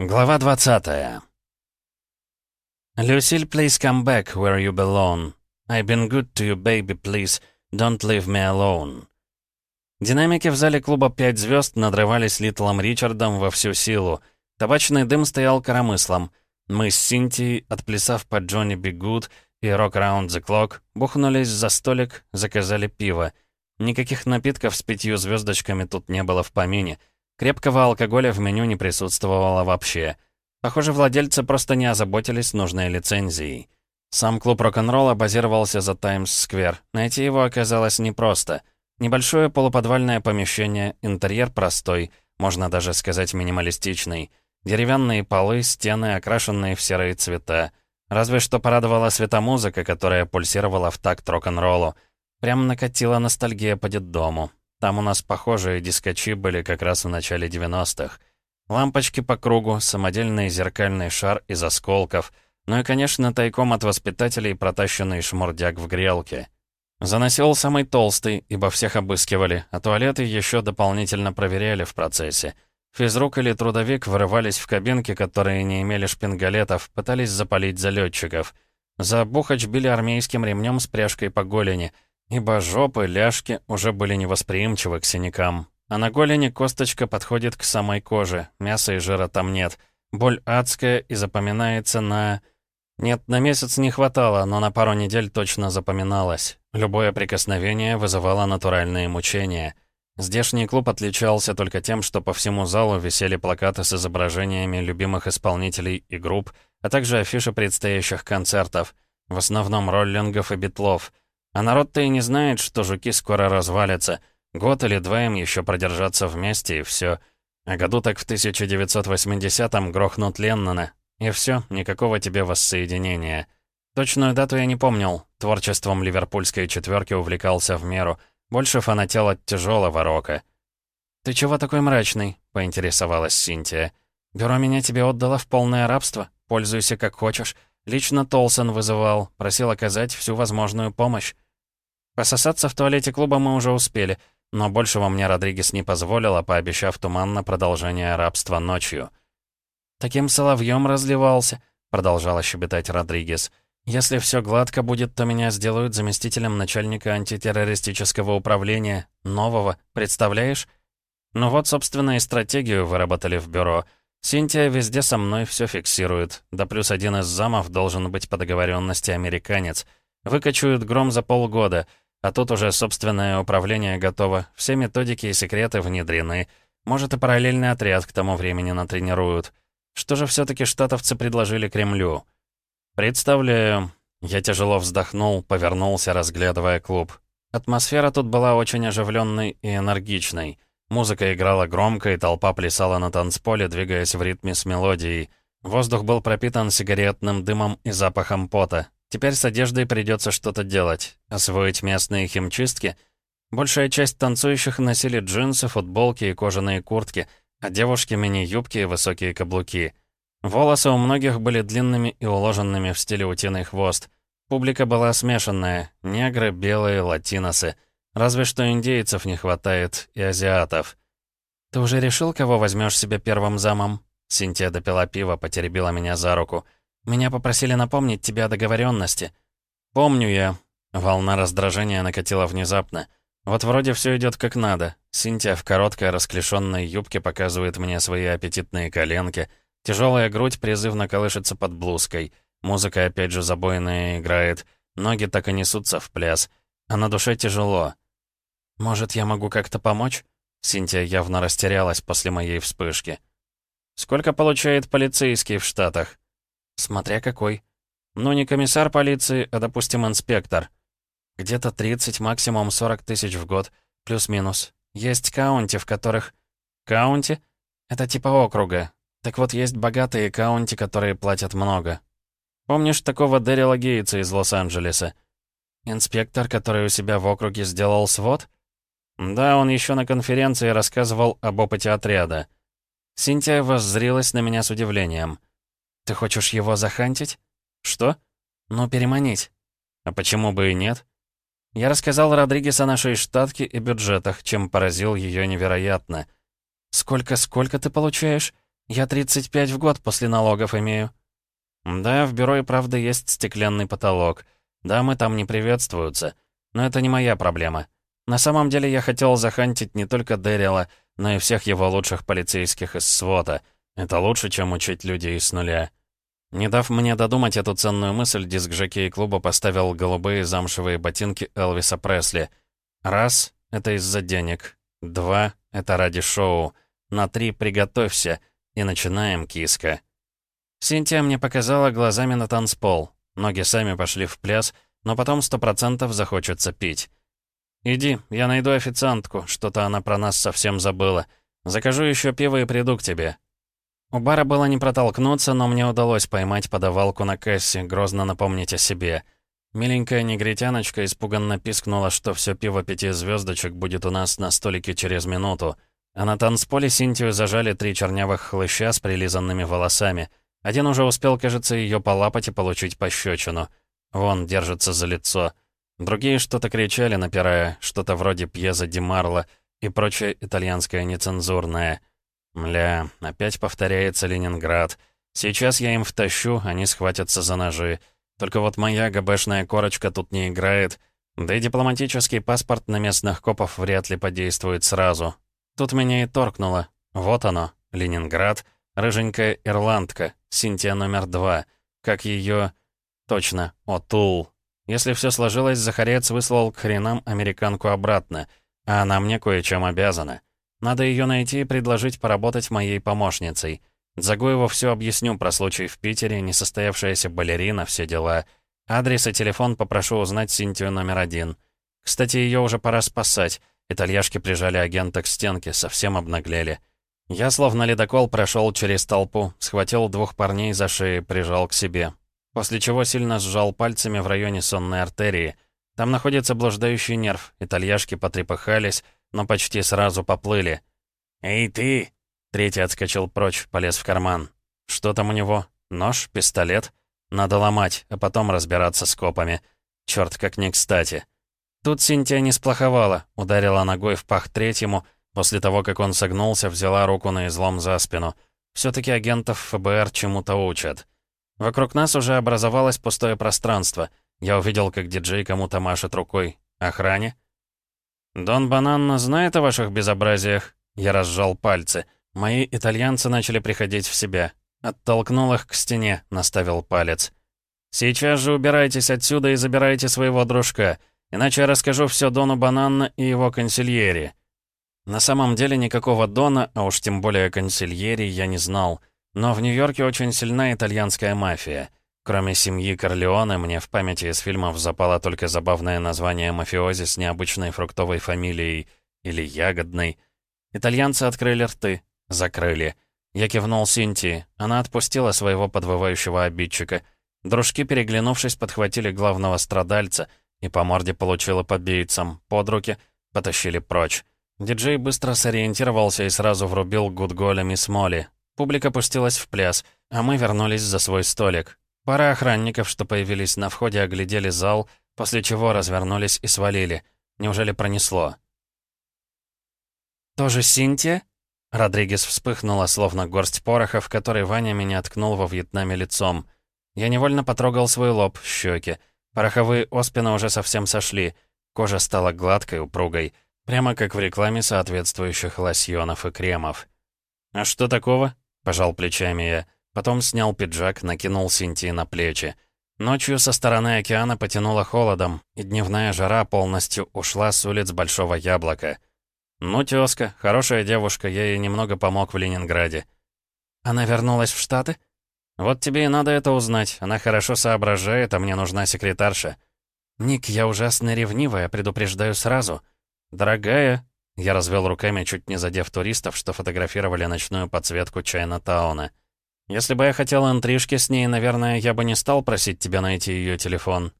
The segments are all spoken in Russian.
Глава 20 Lucille, please come back where you belong. I've been good to you, baby, please. Don't leave me alone. Динамики в зале клуба «Пять звезд» надрывались Литлом Ричардом во всю силу. Табачный дым стоял коромыслом. Мы с Синтией, отплясав под Джонни Би Гуд и Rock Round the Clock, бухнулись за столик, заказали пиво. Никаких напитков с пятью звездочками тут не было в помине. Крепкого алкоголя в меню не присутствовало вообще. Похоже, владельцы просто не озаботились нужной лицензией. Сам клуб рок-н-ролла базировался за Таймс-сквер. Найти его оказалось непросто. Небольшое полуподвальное помещение, интерьер простой, можно даже сказать минималистичный. Деревянные полы, стены, окрашенные в серые цвета. Разве что порадовала светомузыка, которая пульсировала в такт рок-н-роллу. Прям накатила ностальгия по детдому. Там у нас похожие дискочи были как раз в начале 90-х. Лампочки по кругу, самодельный зеркальный шар из осколков, ну и, конечно, тайком от воспитателей протащенный шмурдяк в грелке. Заносил самый толстый, ибо всех обыскивали, а туалеты еще дополнительно проверяли в процессе. Физрук или трудовик вырывались в кабинки, которые не имели шпингалетов, пытались запалить залетчиков. За бухач били армейским ремнем с пряжкой по голени, ибо жопы, ляжки уже были невосприимчивы к синякам. А на голени косточка подходит к самой коже, мяса и жира там нет. Боль адская и запоминается на... Нет, на месяц не хватало, но на пару недель точно запоминалось. Любое прикосновение вызывало натуральные мучения. Здешний клуб отличался только тем, что по всему залу висели плакаты с изображениями любимых исполнителей и групп, а также афиши предстоящих концертов, в основном роллингов и битлов. А народ-то и не знает, что жуки скоро развалятся — Год или два им еще продержаться вместе, и все. А году так в 1980-м грохнут Леннона. И все, никакого тебе воссоединения. Точную дату я не помнил. Творчеством ливерпульской четверки увлекался в меру. Больше фанател от тяжелого рока. «Ты чего такой мрачный?» — поинтересовалась Синтия. «Бюро меня тебе отдало в полное рабство. Пользуйся как хочешь. Лично Толсон вызывал, просил оказать всю возможную помощь. Пососаться в туалете клуба мы уже успели — но большего мне Родригес не позволила, пообещав туманно продолжение рабства ночью. «Таким соловьем разливался», — продолжала щебетать Родригес. «Если все гладко будет, то меня сделают заместителем начальника антитеррористического управления. Нового, представляешь?» Ну вот, собственно, и стратегию выработали в бюро. Синтия везде со мной все фиксирует. Да плюс один из замов должен быть по договоренности американец. Выкачуют гром за полгода — а тут уже собственное управление готово, все методики и секреты внедрены. Может, и параллельный отряд к тому времени натренируют. Что же все-таки штатовцы предложили Кремлю? Представляю. Я тяжело вздохнул, повернулся, разглядывая клуб. Атмосфера тут была очень оживленной и энергичной. Музыка играла громко, и толпа плясала на танцполе, двигаясь в ритме с мелодией. Воздух был пропитан сигаретным дымом и запахом пота. Теперь с одеждой придется что-то делать. Освоить местные химчистки. Большая часть танцующих носили джинсы, футболки и кожаные куртки, а девушки — мини-юбки и высокие каблуки. Волосы у многих были длинными и уложенными в стиле утиный хвост. Публика была смешанная — негры, белые, латиносы. Разве что индейцев не хватает и азиатов. «Ты уже решил, кого возьмешь себе первым замом?» Синтия допила пиво, потеребила меня за руку — меня попросили напомнить тебе о договоренности. Помню я. Волна раздражения накатила внезапно. Вот вроде все идет как надо. Синтия в короткой расклешенной юбке показывает мне свои аппетитные коленки. Тяжелая грудь призывно колышется под блузкой. Музыка опять же забойная играет. Ноги так и несутся в пляс. А на душе тяжело. «Может, я могу как-то помочь?» Синтия явно растерялась после моей вспышки. «Сколько получает полицейский в Штатах?» Смотря какой. Ну, не комиссар полиции, а, допустим, инспектор. Где-то 30, максимум 40 тысяч в год. Плюс-минус. Есть каунти, в которых... Каунти? Это типа округа. Так вот, есть богатые каунти, которые платят много. Помнишь такого Дэрила Гейтса из Лос-Анджелеса? Инспектор, который у себя в округе сделал свод? Да, он еще на конференции рассказывал об опыте отряда. Синтия воззрилась на меня с удивлением. «Ты хочешь его захантить?» «Что?» «Ну, переманить». «А почему бы и нет?» Я рассказал Родригес о нашей штатке и бюджетах, чем поразил ее невероятно. «Сколько-сколько ты получаешь?» Я 35 в год после налогов имею». «Да, в бюро и правда есть стеклянный потолок. Да, мы там не приветствуются. Но это не моя проблема. На самом деле я хотел захантить не только Дэрила, но и всех его лучших полицейских из СВОТа. Это лучше, чем учить людей с нуля». Не дав мне додумать эту ценную мысль, диск жокей клуба поставил голубые замшевые ботинки Элвиса Пресли. Раз — это из-за денег. Два — это ради шоу. На три — приготовься. И начинаем, киска. Синтия мне показала глазами на танцпол. Ноги сами пошли в пляс, но потом сто процентов захочется пить. «Иди, я найду официантку, что-то она про нас совсем забыла. Закажу еще пиво и приду к тебе». У бара было не протолкнуться, но мне удалось поймать подавалку на кассе, грозно напомнить о себе. Миленькая негритяночка испуганно пискнула, что все пиво пяти звездочек будет у нас на столике через минуту. А на танцполе Синтию зажали три чернявых хлыща с прилизанными волосами. Один уже успел, кажется, ее полапать и получить пощечину. Вон, держится за лицо. Другие что-то кричали, напирая, что-то вроде пьеза Ди и прочее итальянское нецензурное. Мля, опять повторяется Ленинград. Сейчас я им втащу, они схватятся за ножи. Только вот моя ГБшная корочка тут не играет. Да и дипломатический паспорт на местных копов вряд ли подействует сразу. Тут меня и торкнуло. Вот оно, Ленинград, рыженькая ирландка, Синтия номер два. Как ее... Точно, Отул. Если все сложилось, Захарец выслал к хренам американку обратно, а она мне кое-чем обязана. Надо ее найти и предложить поработать моей помощницей. Загоеву все объясню про случай в Питере, несостоявшаяся балерина, все дела. Адрес и телефон попрошу узнать Синтию номер один. Кстати, ее уже пора спасать. Итальяшки прижали агента к стенке, совсем обнаглели. Я, словно ледокол, прошел через толпу, схватил двух парней за шеи, прижал к себе. После чего сильно сжал пальцами в районе сонной артерии. Там находится блуждающий нерв. Итальяшки потрепыхались, но почти сразу поплыли. «Эй, ты!» Третий отскочил прочь, полез в карман. «Что там у него? Нож? Пистолет? Надо ломать, а потом разбираться с копами. Черт, как не кстати!» Тут Синтия не сплоховала, ударила ногой в пах третьему, после того, как он согнулся, взяла руку на излом за спину. Все-таки агентов ФБР чему-то учат. Вокруг нас уже образовалось пустое пространство. Я увидел, как диджей кому-то машет рукой. Охране? «Дон Бананна знает о ваших безобразиях?» Я разжал пальцы. Мои итальянцы начали приходить в себя. Оттолкнул их к стене, наставил палец. «Сейчас же убирайтесь отсюда и забирайте своего дружка, иначе я расскажу все Дону Бананна и его консильери». На самом деле никакого Дона, а уж тем более консильери, я не знал. Но в Нью-Йорке очень сильна итальянская мафия. Кроме семьи Корлеоне, мне в памяти из фильмов запало только забавное название мафиози с необычной фруктовой фамилией или ягодной. Итальянцы открыли рты, закрыли. Я кивнул Синтии. Она отпустила своего подвывающего обидчика. Дружки, переглянувшись, подхватили главного страдальца и по морде получила по бейцам, под руки, потащили прочь. Диджей быстро сориентировался и сразу врубил гудголя мисс Молли. Публика пустилась в пляс, а мы вернулись за свой столик. Пара охранников, что появились на входе, оглядели зал, после чего развернулись и свалили. Неужели пронесло? «Тоже Синтия?» Родригес вспыхнула, словно горсть пороха, в который Ваня меня ткнул во Вьетнаме лицом. Я невольно потрогал свой лоб, щеки. Пороховые оспины уже совсем сошли. Кожа стала гладкой, упругой. Прямо как в рекламе соответствующих лосьонов и кремов. «А что такого?» — пожал плечами я. Потом снял пиджак, накинул Синтии на плечи. Ночью со стороны океана потянуло холодом, и дневная жара полностью ушла с улиц Большого Яблока. «Ну, тёзка, хорошая девушка, я ей немного помог в Ленинграде». «Она вернулась в Штаты?» «Вот тебе и надо это узнать. Она хорошо соображает, а мне нужна секретарша». «Ник, я ужасно ревнивая, предупреждаю сразу». «Дорогая...» Я развел руками, чуть не задев туристов, что фотографировали ночную подсветку Чайна-тауна. Если бы я хотел интрижки с ней, наверное, я бы не стал просить тебя найти ее телефон.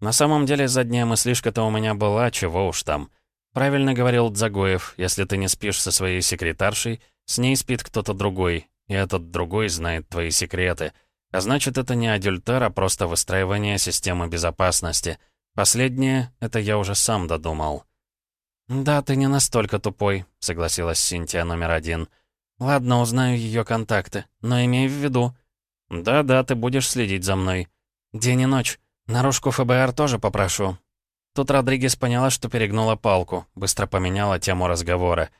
На самом деле, задняя мыслишка-то у меня была, чего уж там. Правильно говорил Дзагоев, если ты не спишь со своей секретаршей, с ней спит кто-то другой, и этот другой знает твои секреты. А значит, это не адюльтер, а просто выстраивание системы безопасности. Последнее — это я уже сам додумал. «Да, ты не настолько тупой», — согласилась Синтия номер один. Ладно, узнаю ее контакты, но имей в виду. Да-да, ты будешь следить за мной. День и ночь. Наружку ФБР тоже попрошу. Тут Родригес поняла, что перегнула палку, быстро поменяла тему разговора.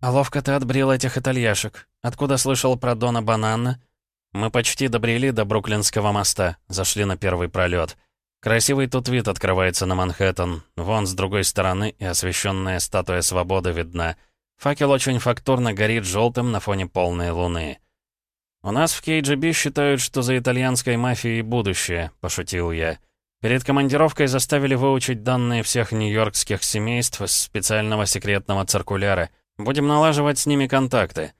«А ловко ты отбрил этих итальяшек. Откуда слышал про Дона Банана?» Мы почти добрели до Бруклинского моста, зашли на первый пролет. Красивый тут вид открывается на Манхэттен. Вон с другой стороны и освещенная статуя свободы видна. Факел очень фактурно горит желтым на фоне полной луны. «У нас в КГБ считают, что за итальянской мафией будущее», — пошутил я. Перед командировкой заставили выучить данные всех нью-йоркских семейств из специального секретного циркуляра. Будем налаживать с ними контакты.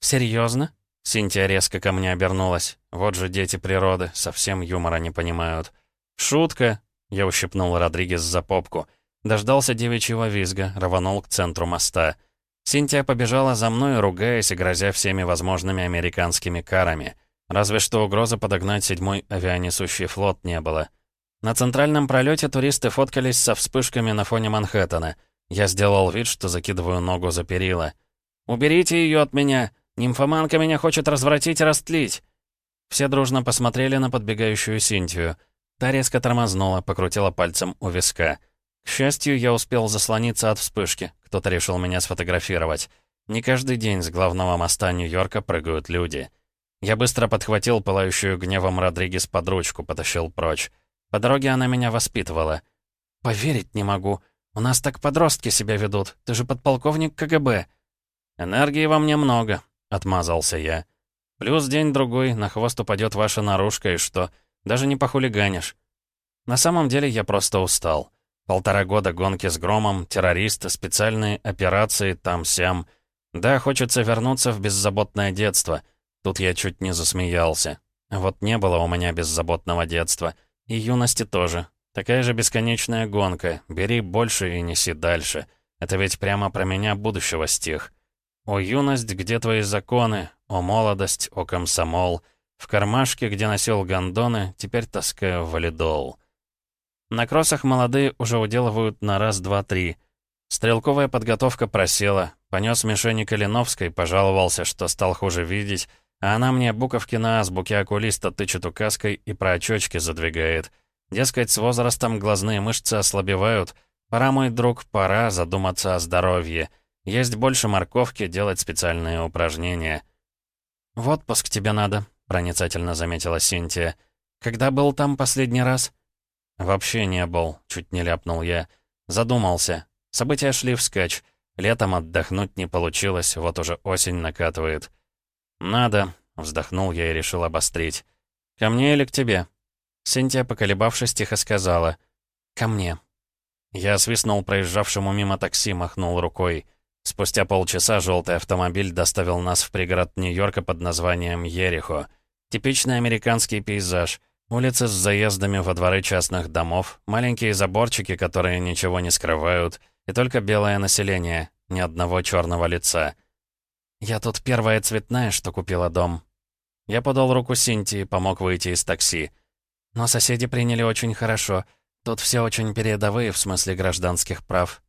«Серьезно?» Синтия резко ко мне обернулась. Вот же дети природы, совсем юмора не понимают. «Шутка!» — я ущипнул Родригес за попку. Дождался девичьего визга, рванул к центру моста. Синтия побежала за мной, ругаясь и грозя всеми возможными американскими карами. Разве что угрозы подогнать седьмой авианесущий флот не было. На центральном пролете туристы фоткались со вспышками на фоне Манхэттена. Я сделал вид, что закидываю ногу за перила. «Уберите ее от меня! Нимфоманка меня хочет развратить и растлить!» Все дружно посмотрели на подбегающую Синтию. Та резко тормознула, покрутила пальцем у виска. К счастью, я успел заслониться от вспышки. Кто-то решил меня сфотографировать. Не каждый день с главного моста Нью-Йорка прыгают люди. Я быстро подхватил пылающую гневом Родригес под ручку, потащил прочь. По дороге она меня воспитывала. «Поверить не могу. У нас так подростки себя ведут. Ты же подполковник КГБ». «Энергии во мне много», — отмазался я. «Плюс день-другой, на хвост упадет ваша наружка, и что? Даже не похулиганишь». На самом деле я просто устал. Полтора года гонки с громом, террористы, специальные операции, там-сям. Да, хочется вернуться в беззаботное детство. Тут я чуть не засмеялся. Вот не было у меня беззаботного детства — и юности тоже. Такая же бесконечная гонка. Бери больше и неси дальше. Это ведь прямо про меня будущего стих. О юность, где твои законы? О молодость, о комсомол. В кармашке, где носил гондоны, теперь таскаю валидол. На кроссах молодые уже уделывают на раз, два, три. Стрелковая подготовка просела. Понес мишени Калиновской, пожаловался, что стал хуже видеть, а она мне буковки на азбуке окулиста тычет указкой и про очочки задвигает. Дескать, с возрастом глазные мышцы ослабевают. Пора, мой друг, пора задуматься о здоровье. Есть больше морковки, делать специальные упражнения. «В отпуск тебе надо», — проницательно заметила Синтия. «Когда был там последний раз?» «Вообще не был», — чуть не ляпнул я. Задумался. События шли вскачь. Летом отдохнуть не получилось, вот уже осень накатывает. «Надо», — вздохнул я и решил обострить. «Ко мне или к тебе?» Синтия, поколебавшись, тихо сказала. «Ко мне». Я свистнул проезжавшему мимо такси, махнул рукой. Спустя полчаса желтый автомобиль доставил нас в пригород Нью-Йорка под названием Ерихо. Типичный американский пейзаж. Улицы с заездами во дворы частных домов, маленькие заборчики, которые ничего не скрывают, и только белое население, ни одного черного лица — «Я тут первая цветная, что купила дом». Я подал руку Синтии, помог выйти из такси. Но соседи приняли очень хорошо. Тут все очень передовые в смысле гражданских прав.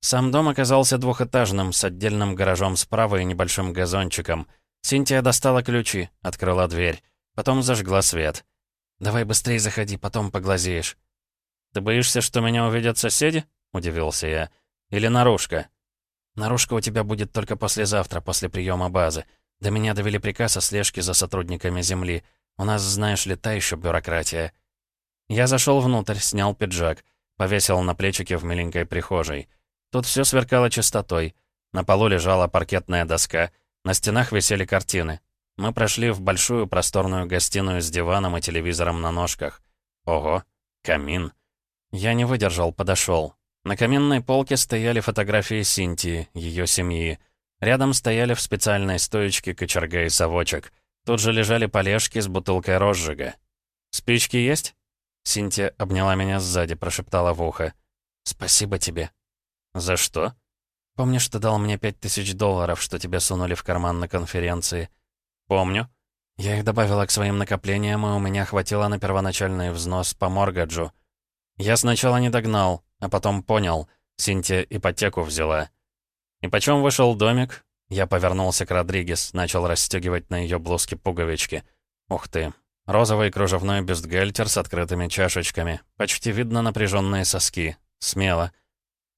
Сам дом оказался двухэтажным, с отдельным гаражом справа и небольшим газончиком. Синтия достала ключи, открыла дверь. Потом зажгла свет. «Давай быстрее заходи, потом поглазеешь». «Ты боишься, что меня увидят соседи?» — удивился я. «Или наружка?» Наружка у тебя будет только послезавтра, после приема базы. До меня довели приказ о слежке за сотрудниками Земли. У нас, знаешь ли, та еще бюрократия». Я зашел внутрь, снял пиджак, повесил на плечики в миленькой прихожей. Тут все сверкало чистотой. На полу лежала паркетная доска, на стенах висели картины. Мы прошли в большую просторную гостиную с диваном и телевизором на ножках. Ого, камин. Я не выдержал, подошел. На каменной полке стояли фотографии Синтии, ее семьи. Рядом стояли в специальной стоечке кочерга и совочек. Тут же лежали полежки с бутылкой розжига. «Спички есть?» Синтия обняла меня сзади, прошептала в ухо. «Спасибо тебе». «За что?» «Помнишь, ты дал мне пять тысяч долларов, что тебе сунули в карман на конференции?» «Помню». Я их добавила к своим накоплениям, и у меня хватило на первоначальный взнос по моргаджу. Я сначала не догнал, а потом понял, Синтия ипотеку взяла. И почем вышел домик? Я повернулся к Родригес, начал расстегивать на ее блузке пуговички. Ух ты. Розовый кружевной бюстгальтер с открытыми чашечками. Почти видно напряженные соски. Смело.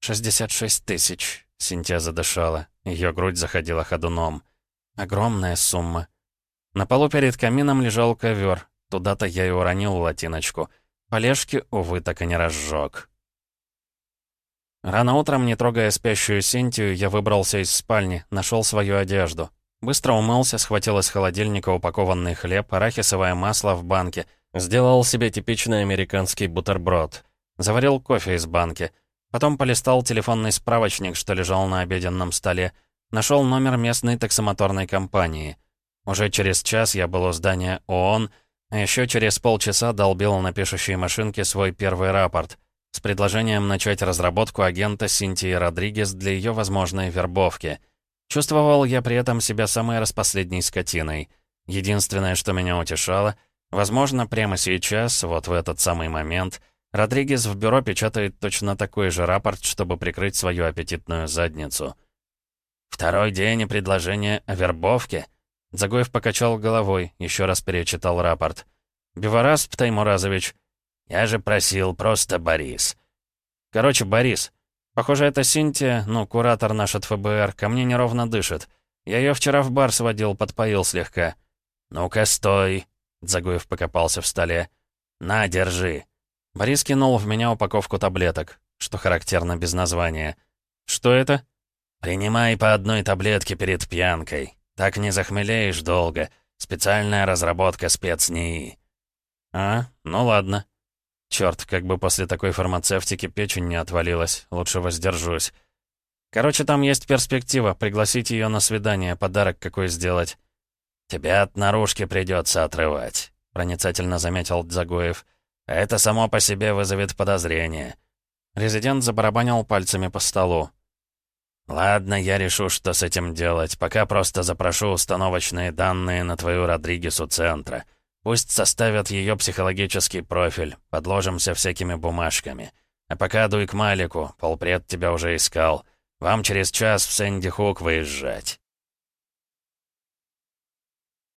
«66 тысяч», — Синтия задышала. Ее грудь заходила ходуном. Огромная сумма. На полу перед камином лежал ковер. Туда-то я и уронил латиночку. Полежки, увы, так и не разжег. Рано утром, не трогая спящую Синтию, я выбрался из спальни, нашел свою одежду. Быстро умылся, схватил из холодильника упакованный хлеб, арахисовое масло в банке, сделал себе типичный американский бутерброд. Заварил кофе из банки. Потом полистал телефонный справочник, что лежал на обеденном столе. Нашел номер местной таксомоторной компании. Уже через час я был у здания ООН, а еще через полчаса долбил на пишущей машинке свой первый рапорт с предложением начать разработку агента Синтии Родригес для ее возможной вербовки. Чувствовал я при этом себя самой распоследней скотиной. Единственное, что меня утешало, возможно, прямо сейчас, вот в этот самый момент, Родригес в бюро печатает точно такой же рапорт, чтобы прикрыть свою аппетитную задницу. «Второй день и предложение о вербовке?» Загоев покачал головой, еще раз перечитал рапорт. «Биварасп, Таймуразович, я же просил просто Борис». «Короче, Борис. Похоже, это Синтия, ну, куратор наш от ФБР, ко мне неровно дышит. Я ее вчера в бар сводил, подпоил слегка». «Ну-ка, стой!» Загоев покопался в столе. «На, держи». Борис кинул в меня упаковку таблеток, что характерно без названия. «Что это?» «Принимай по одной таблетке перед пьянкой. Так не захмелеешь долго. Специальная разработка спецнии». «А, ну ладно». Черт, как бы после такой фармацевтики печень не отвалилась. Лучше воздержусь. Короче, там есть перспектива. Пригласить ее на свидание, подарок какой сделать. «Тебя от наружки придется отрывать», — проницательно заметил Дзагоев. «Это само по себе вызовет подозрение». Резидент забарабанил пальцами по столу. «Ладно, я решу, что с этим делать. Пока просто запрошу установочные данные на твою Родригесу центра. Пусть составят ее психологический профиль, подложимся всякими бумажками. А пока дуй к Малику, полпред тебя уже искал. Вам через час в Сэнди Хук выезжать».